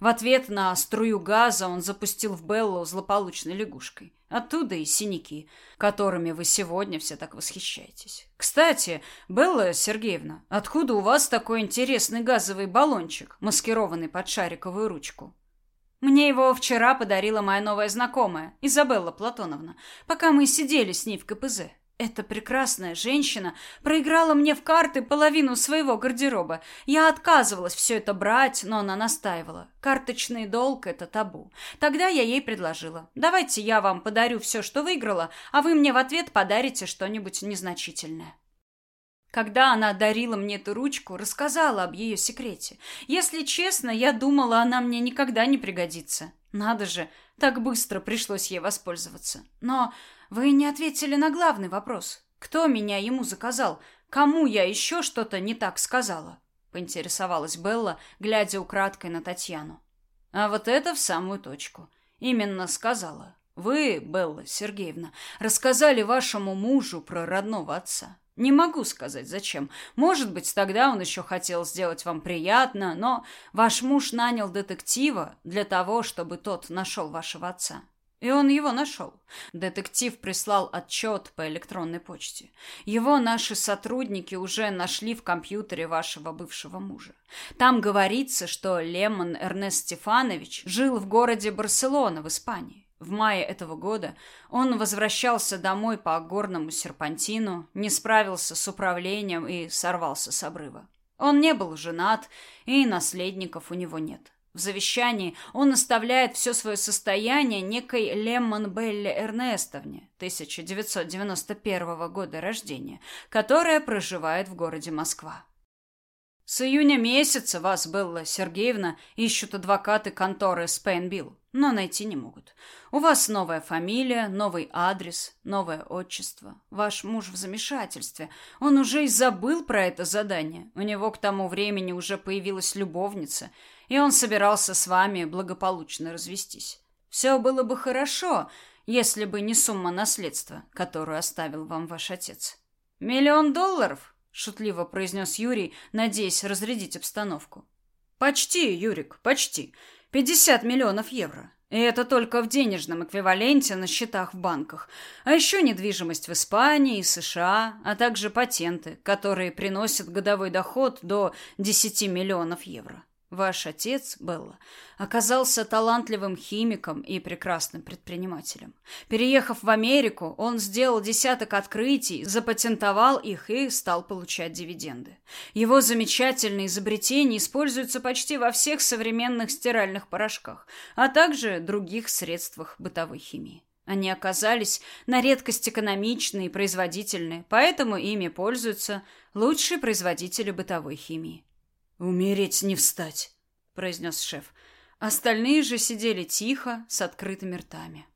В ответ на струю газа он запустил в Беллу злополучной лягушкой. Оттуда и синяки, которыми вы сегодня все так восхищаетесь. Кстати, Белла Сергеевна, откуда у вас такой интересный газовый баллончик, маскированный под шариковую ручку? Мне его вчера подарила моя новая знакомая, Изабелла Платоновна, пока мы сидели с ней в КПЗ. Эта прекрасная женщина проиграла мне в карты половину своего гардероба. Я отказывалась все это брать, но она настаивала. Карточный долг — это табу. Тогда я ей предложила. Давайте я вам подарю все, что выиграла, а вы мне в ответ подарите что-нибудь незначительное. Когда она дарила мне эту ручку, рассказала об ее секрете. Если честно, я думала, она мне никогда не пригодится. Надо же, так быстро пришлось ей воспользоваться. Но вы не ответили на главный вопрос. Кто меня ему заказал? Кому я еще что-то не так сказала? Поинтересовалась Белла, глядя украдкой на Татьяну. А вот это в самую точку. Именно сказала. Вы, Белла Сергеевна, рассказали вашему мужу про родного отца. Не могу сказать, зачем. Может быть, тогда он еще хотел сделать вам приятно, но ваш муж нанял детектива для того, чтобы тот нашел вашего отца. И он его нашел. Детектив прислал отчет по электронной почте. Его наши сотрудники уже нашли в компьютере вашего бывшего мужа. Там говорится, что Лемон Эрнест Стефанович жил в городе Барселона в Испании. В мае этого года он возвращался домой по горному серпантину, не справился с управлением и сорвался с обрыва. Он не был женат, и наследников у него нет. В завещании он оставляет все свое состояние некой Леммон Белле Эрнестовне, 1991 года рождения, которая проживает в городе Москва. С июня месяца вас, Белла Сергеевна, ищут адвокаты конторы Спейнбилл, но найти не могут. У вас новая фамилия, новый адрес, новое отчество. Ваш муж в замешательстве. Он уже и забыл про это задание. У него к тому времени уже появилась любовница – и он собирался с вами благополучно развестись. Все было бы хорошо, если бы не сумма наследства, которую оставил вам ваш отец. Миллион долларов, шутливо произнес Юрий, надеясь разрядить обстановку. Почти, Юрик, почти. Пятьдесят миллионов евро. И это только в денежном эквиваленте на счетах в банках. А еще недвижимость в Испании и США, а также патенты, которые приносят годовой доход до 10 миллионов евро. Ваш отец, Белла, оказался талантливым химиком и прекрасным предпринимателем. Переехав в Америку, он сделал десяток открытий, запатентовал их и стал получать дивиденды. Его замечательные изобретения используются почти во всех современных стиральных порошках, а также других средствах бытовой химии. Они оказались на редкость экономичные и производительные, поэтому ими пользуются лучшие производители бытовой химии. «Умереть не встать», — произнес шеф. Остальные же сидели тихо, с открытыми ртами.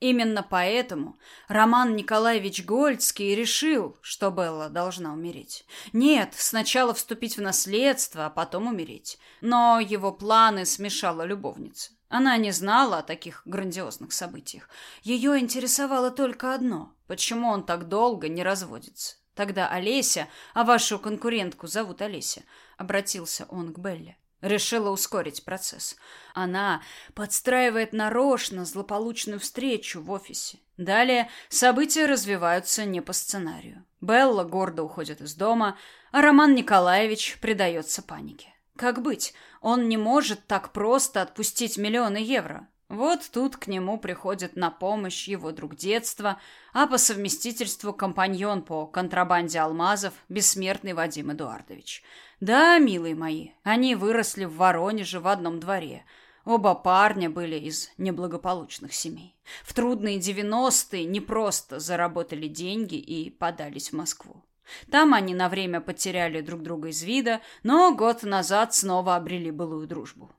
Именно поэтому Роман Николаевич Гольцкий решил, что Белла должна умереть. Нет, сначала вступить в наследство, а потом умереть. Но его планы смешала любовница. Она не знала о таких грандиозных событиях. Ее интересовало только одно – почему он так долго не разводится. Тогда Олеся, а вашу конкурентку зовут Олеся, обратился он к Белле. Решила ускорить процесс. Она подстраивает нарочно злополучную встречу в офисе. Далее события развиваются не по сценарию. Белла гордо уходит из дома, а Роман Николаевич предается панике. Как быть? Он не может так просто отпустить миллионы евро. Вот тут к нему приходит на помощь его друг детства, а по совместительству компаньон по контрабанде алмазов, бессмертный Вадим Эдуардович. Да, милые мои, они выросли в Воронеже в одном дворе. Оба парня были из неблагополучных семей. В трудные девяностые не просто заработали деньги и подались в Москву. Там они на время потеряли друг друга из вида, но год назад снова обрели былую дружбу.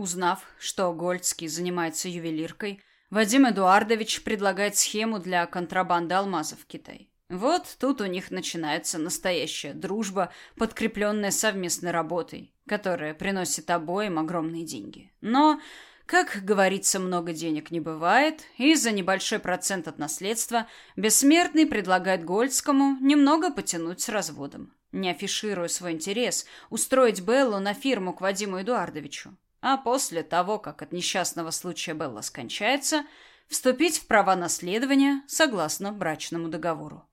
Узнав, что Гольцкий занимается ювелиркой, Вадим Эдуардович предлагает схему для контрабанды алмазов в Китай. Вот тут у них начинается настоящая дружба, подкрепленная совместной работой, которая приносит обоим огромные деньги. Но, как говорится, много денег не бывает, и за небольшой процент от наследства бессмертный предлагает Гольцкому немного потянуть с разводом, не афишируя свой интерес, устроить Беллу на фирму к Вадиму Эдуардовичу. А после того, как от несчастного случая Белла скончается, вступить в права наследования согласно брачному договору.